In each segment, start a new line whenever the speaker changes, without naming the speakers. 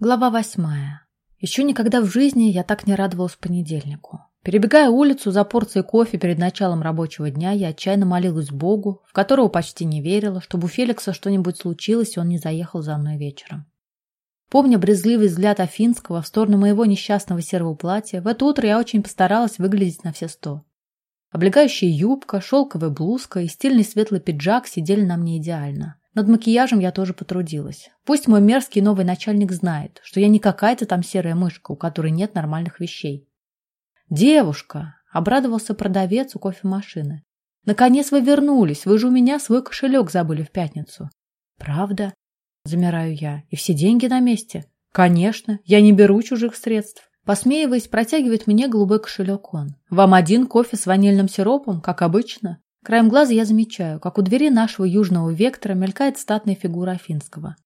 Глава восьмая. Еще никогда в жизни я так не радовалась понедельнику. Перебегая улицу за порцией кофе перед началом рабочего дня, я отчаянно молилась Богу, в которого почти не верила, чтобы у Феликса что-нибудь случилось, и он не заехал за мной вечером. Помня брезгливый взгляд Афинского в сторону моего несчастного серого платья, в это утро я очень постаралась выглядеть на все сто. Облегающая юбка, шелковая блузка и стильный светлый пиджак сидели на мне идеально. Над макияжем я тоже потрудилась. Пусть мой мерзкий новый начальник знает, что я не какая-то там серая мышка, у которой нет нормальных вещей. «Девушка!» – обрадовался продавец у кофемашины. «Наконец вы вернулись, вы же у меня свой кошелек забыли в пятницу». «Правда?» – замираю я. «И все деньги на месте?» «Конечно, я не беру чужих средств». Посмеиваясь, протягивает мне голубой кошелек он. «Вам один кофе с ванильным сиропом, как обычно?» Краем глаза я замечаю, как у двери нашего южного вектора мелькает статная фигура Афинского.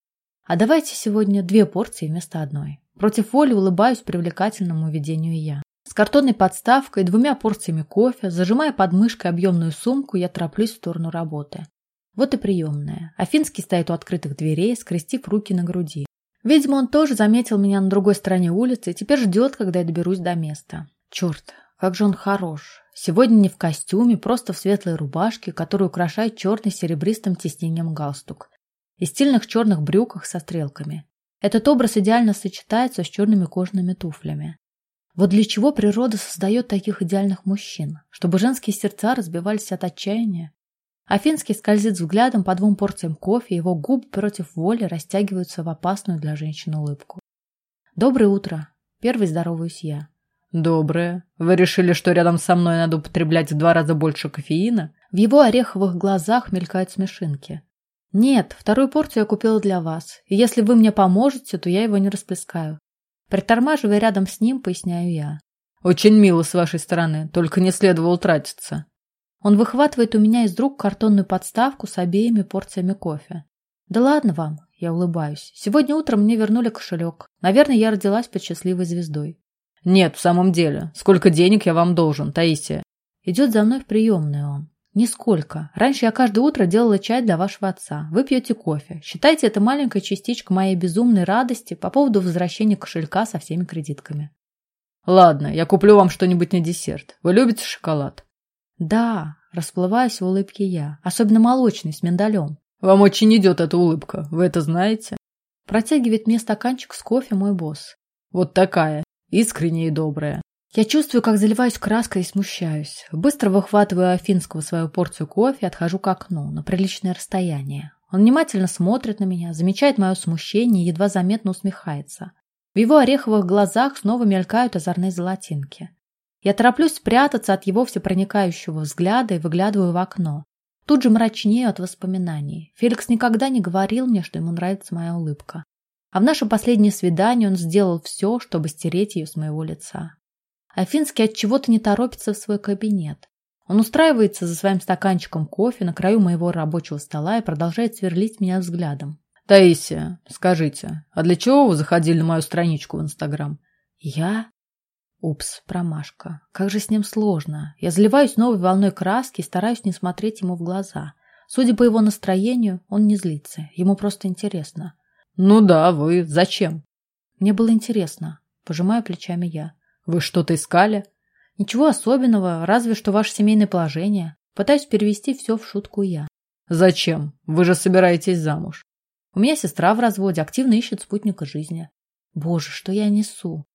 А давайте сегодня две порции вместо одной. Против воли улыбаюсь привлекательному видению я. С картонной подставкой, двумя порциями кофе, зажимая под мышкой объемную сумку, я тороплюсь в сторону работы. Вот и приемная. Афинский стоит у открытых дверей, скрестив руки на груди. Видимо, он тоже заметил меня на другой стороне улицы и теперь ждет, когда я доберусь до места. Черт, как же он хорош. Сегодня не в костюме, просто в светлой рубашке, которую украшает черный серебристым тиснением галстук. И стильных черных брюках со стрелками. Этот образ идеально сочетается с черными кожаными туфлями. Вот для чего природа создает таких идеальных мужчин? Чтобы женские сердца разбивались от отчаяния? Афинский скользит взглядом по двум порциям кофе, его губы против воли растягиваются в опасную для женщины улыбку. «Доброе утро!» Первый здороваюсь я.
«Доброе. Вы решили, что рядом со мной надо употреблять в два раза больше кофеина?»
В его ореховых глазах мелькают смешинки. «Нет, вторую порцию я купила для вас, и если вы мне поможете, то я его не расплескаю». Притормаживая рядом с ним, поясняю я.
«Очень мило с вашей стороны, только не следовало тратиться».
Он выхватывает у меня из рук картонную подставку с обеими порциями кофе. «Да ладно вам», — я улыбаюсь. «Сегодня утром мне вернули кошелек. Наверное, я родилась под счастливой звездой».
«Нет, в самом деле. Сколько денег я вам должен, Таисия?»
Идет за мной в приемную он. «Нисколько. Раньше я каждое утро делала чай для вашего отца. Вы пьете кофе. Считайте это маленькая частичка моей безумной радости по поводу возвращения кошелька со всеми кредитками».
«Ладно, я куплю вам что-нибудь на десерт. Вы любите шоколад?»
«Да», – расплываюсь в улыбке я. «Особенно молочный, с миндалем».
«Вам очень идет эта улыбка. Вы это знаете?»
Протягивает мне стаканчик с кофе мой босс.
«Вот такая искренняя и добрая.
Я чувствую, как заливаюсь краской и смущаюсь. Быстро выхватываю Афинского свою порцию кофе и отхожу к окну на приличное расстояние. Он внимательно смотрит на меня, замечает мое смущение и едва заметно усмехается. В его ореховых глазах снова мелькают озорные золотинки. Я тороплюсь спрятаться от его всепроникающего взгляда и выглядываю в окно. Тут же мрачнею от воспоминаний. Феликс никогда не говорил мне, что ему нравится моя улыбка. А в наше последнее свидание он сделал все, чтобы стереть ее с моего лица. Афинский от чего-то не торопится в свой кабинет. Он устраивается за своим стаканчиком кофе на краю моего рабочего стола и продолжает сверлить меня взглядом.
«Таисия, скажите, а для чего вы заходили на мою страничку в Инстаграм?»
«Я?» Упс, промашка. Как же с ним сложно. Я заливаюсь новой волной краски и стараюсь не смотреть ему в глаза. Судя по его настроению, он не злится. Ему просто интересно.
«Ну да, вы. Зачем?»
«Мне было интересно». Пожимаю плечами я.
«Вы что-то искали?»
«Ничего особенного, разве что ваше семейное положение. Пытаюсь перевести все в шутку я».
«Зачем? Вы же собираетесь замуж».
«У меня сестра в разводе, активно ищет спутника жизни». «Боже, что я несу?»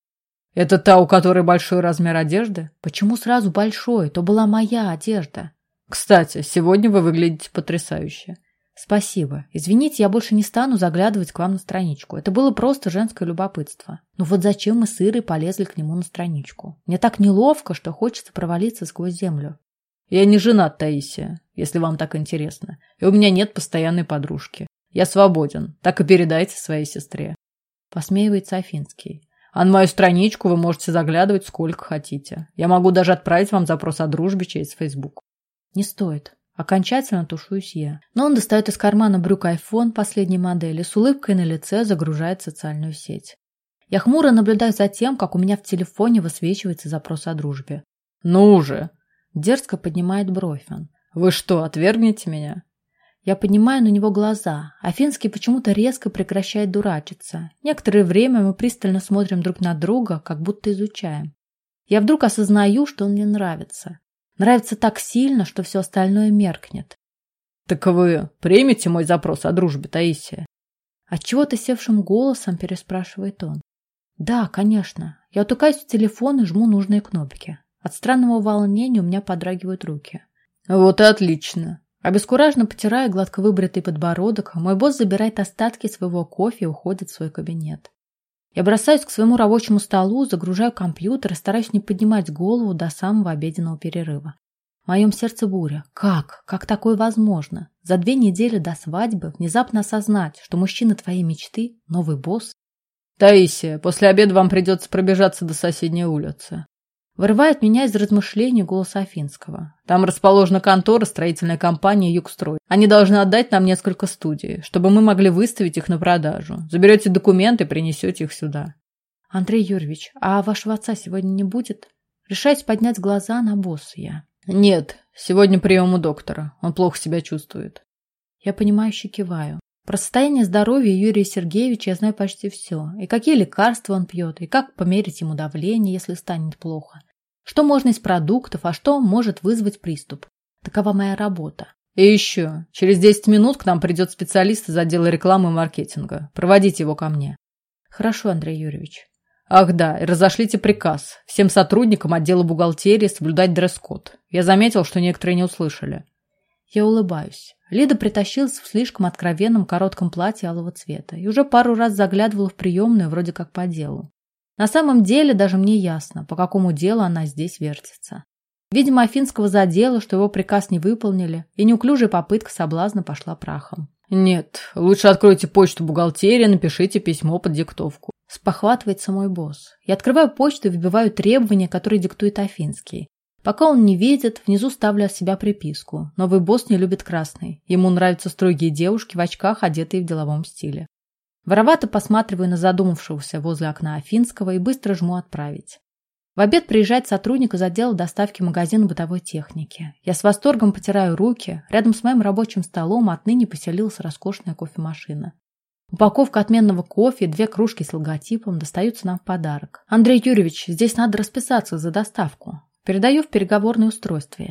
«Это та, у которой большой размер одежды?»
«Почему сразу большой? То была моя одежда».
«Кстати, сегодня вы выглядите потрясающе».
Спасибо. Извините, я больше не стану заглядывать к вам на страничку. Это было просто женское любопытство. Но вот зачем мы с Ирой полезли к нему на страничку? Мне так неловко, что хочется провалиться сквозь землю.
Я не женат, Таисия, если вам так интересно. И у меня нет постоянной подружки. Я свободен. Так и передайте своей сестре.
Посмеивается Афинский.
А на мою страничку вы можете заглядывать сколько хотите. Я могу даже отправить вам запрос о дружбе через Facebook.
Не стоит. Окончательно тушуюсь я. Но он достает из кармана брюк iPhone последней модели, с улыбкой на лице загружает социальную сеть. Я хмуро наблюдаю за тем, как у меня в телефоне высвечивается запрос о дружбе.
«Ну же!»
Дерзко поднимает бровь он.
«Вы что, отвергнете меня?»
Я поднимаю на него глаза. Афинский почему-то резко прекращает дурачиться. Некоторое время мы пристально смотрим друг на друга, как будто изучаем. Я вдруг осознаю, что он мне нравится. Нравится так сильно, что все остальное меркнет.
«Так вы примете мой запрос о дружбе, Таисия?»
Отчего-то севшим голосом переспрашивает он. «Да, конечно. Я утыкаюсь в телефон и жму нужные кнопки. От странного волнения у меня подрагивают руки.
Вот и отлично.
Обескураженно потирая гладко выбритый подбородок, мой босс забирает остатки своего кофе и уходит в свой кабинет. Я бросаюсь к своему рабочему столу, загружаю компьютер и стараюсь не поднимать голову до самого обеденного перерыва. В моем сердце буря. Как? Как такое возможно? За две недели до свадьбы внезапно осознать, что мужчина твоей мечты – новый босс?
Таисия, после обеда вам придется пробежаться до соседней улицы.
Вырывает меня из размышлений голос Афинского.
Там расположена контора строительной компании «Югстрой». Они должны отдать нам несколько студий, чтобы мы могли выставить их на продажу. Заберете документы и принесете их сюда.
Андрей Юрьевич, а вашего отца сегодня не будет? Решаюсь поднять глаза на босса я.
Нет, сегодня прием у доктора. Он плохо себя чувствует.
Я понимающе киваю. Про состояние здоровья Юрия Сергеевича я знаю почти все. И какие лекарства он пьет, и как померить ему давление, если станет плохо. Что можно из продуктов, а что может вызвать приступ. Такова моя работа.
И еще, через 10 минут к нам придет специалист из отдела рекламы и маркетинга. Проводите его ко мне.
Хорошо, Андрей Юрьевич.
Ах да, и разошлите приказ. Всем сотрудникам отдела бухгалтерии соблюдать дресс-код. Я заметил, что некоторые не услышали.
Я улыбаюсь. Лида притащилась в слишком откровенном коротком платье алого цвета и уже пару раз заглядывала в приемную вроде как по делу. На самом деле даже мне ясно, по какому делу она здесь вертится. Видимо, Афинского задело, что его приказ не выполнили, и неуклюжая попытка соблазна пошла прахом.
«Нет, лучше откройте почту бухгалтерии, напишите письмо под диктовку».
Спохватывается мой босс. Я открываю почту и выбиваю требования, которые диктует Афинский. Пока он не видит, внизу ставлю от себя приписку. Новый босс не любит красный. Ему нравятся строгие девушки в очках, одетые в деловом стиле. Воровато посматриваю на задумавшегося возле окна Афинского и быстро жму «Отправить». В обед приезжает сотрудник из отдела доставки магазина бытовой техники. Я с восторгом потираю руки. Рядом с моим рабочим столом отныне поселилась роскошная кофемашина. Упаковка отменного кофе и две кружки с логотипом достаются нам в подарок. Андрей Юрьевич, здесь надо расписаться за доставку. Передаю в переговорное устройство.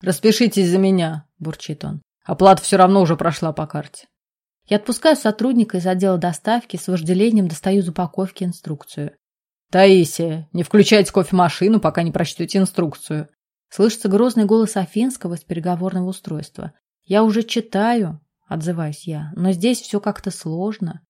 «Распишитесь за меня», – бурчит он. «Оплата все равно уже прошла по карте».
Я отпускаю сотрудника из отдела доставки, с вожделением достаю из упаковки инструкцию.
«Таисия, не включайте кофемашину, пока не прочтете инструкцию».
Слышится грозный голос Афинского с переговорного устройства. «Я уже читаю», – отзываюсь я, – «но здесь все как-то сложно».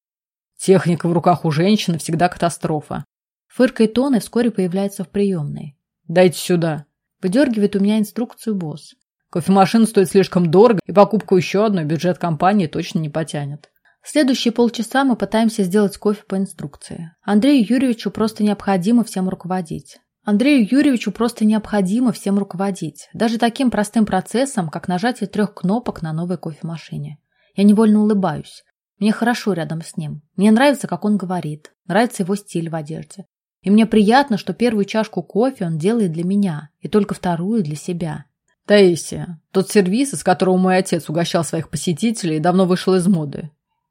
«Техника в руках у женщины всегда катастрофа».
Фыркает он и вскоре появляется в приемной.
Дайте сюда.
Выдергивает у меня инструкцию босс.
Кофемашина стоит слишком дорого, и покупку еще одной бюджет компании точно не потянет.
Следующие полчаса мы пытаемся сделать кофе по инструкции. Андрею Юрьевичу просто необходимо всем руководить. Андрею Юрьевичу просто необходимо всем руководить. Даже таким простым процессом, как нажатие трех кнопок на новой кофемашине. Я невольно улыбаюсь. Мне хорошо рядом с ним. Мне нравится, как он говорит. Нравится его стиль в одежде. И мне приятно, что первую чашку кофе он делает для меня, и только вторую для себя.
Таисия, тот сервис, из которого мой отец угощал своих посетителей, давно вышел из моды.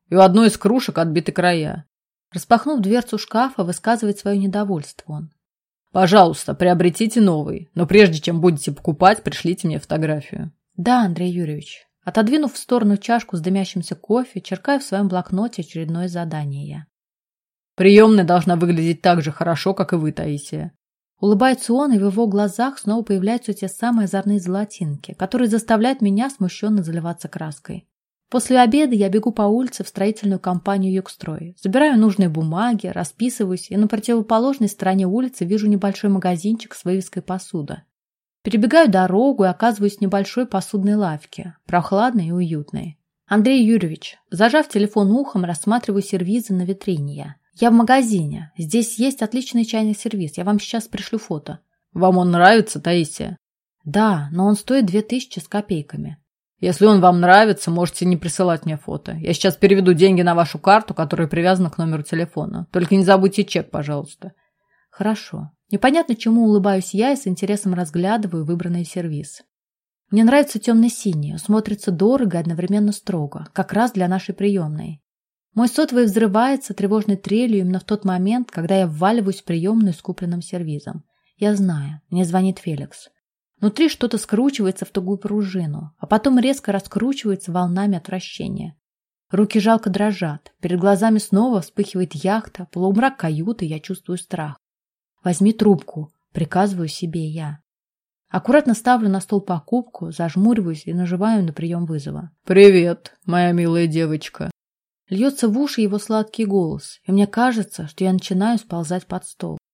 И у одной из кружек отбиты края.
Распахнув дверцу шкафа, высказывает свое недовольство он.
Пожалуйста, приобретите новый, но прежде чем будете покупать, пришлите мне фотографию.
Да, Андрей Юрьевич. Отодвинув в сторону чашку с дымящимся кофе, черкаю в своем блокноте очередное задание.
Приемная должна выглядеть так же хорошо, как и вы, Таисия.
Улыбается он, и в его глазах снова появляются те самые озорные золотинки, которые заставляют меня смущенно заливаться краской. После обеда я бегу по улице в строительную компанию «Югстрой». Забираю нужные бумаги, расписываюсь, и на противоположной стороне улицы вижу небольшой магазинчик с вывеской «Посуда». Перебегаю дорогу и оказываюсь в небольшой посудной лавке, прохладной и уютной. Андрей Юрьевич, зажав телефон ухом, рассматриваю сервизы на витрине. «Я в магазине. Здесь есть отличный чайный сервис. Я вам сейчас пришлю фото».
«Вам он нравится, Таисия?»
«Да, но он стоит две тысячи с копейками».
«Если он вам нравится, можете не присылать мне фото. Я сейчас переведу деньги на вашу карту, которая привязана к номеру телефона. Только не забудьте чек, пожалуйста».
«Хорошо. Непонятно, чему улыбаюсь я и с интересом разглядываю выбранный сервис. Мне нравится темно-синий, смотрится дорого и одновременно строго, как раз для нашей приемной. Мой сотовый взрывается тревожной трелью именно в тот момент, когда я вваливаюсь в приемную с купленным сервизом. Я знаю, мне звонит Феликс. Внутри что-то скручивается в тугую пружину, а потом резко раскручивается волнами отвращения. Руки жалко дрожат, перед глазами снова вспыхивает яхта, полумрак каюты, я чувствую страх. «Возьми трубку», — приказываю себе я. Аккуратно ставлю на стол покупку, зажмуриваюсь и нажимаю на прием вызова.
«Привет, моя милая девочка».
Льется в уши его сладкий голос, и мне кажется, что я начинаю сползать под стол.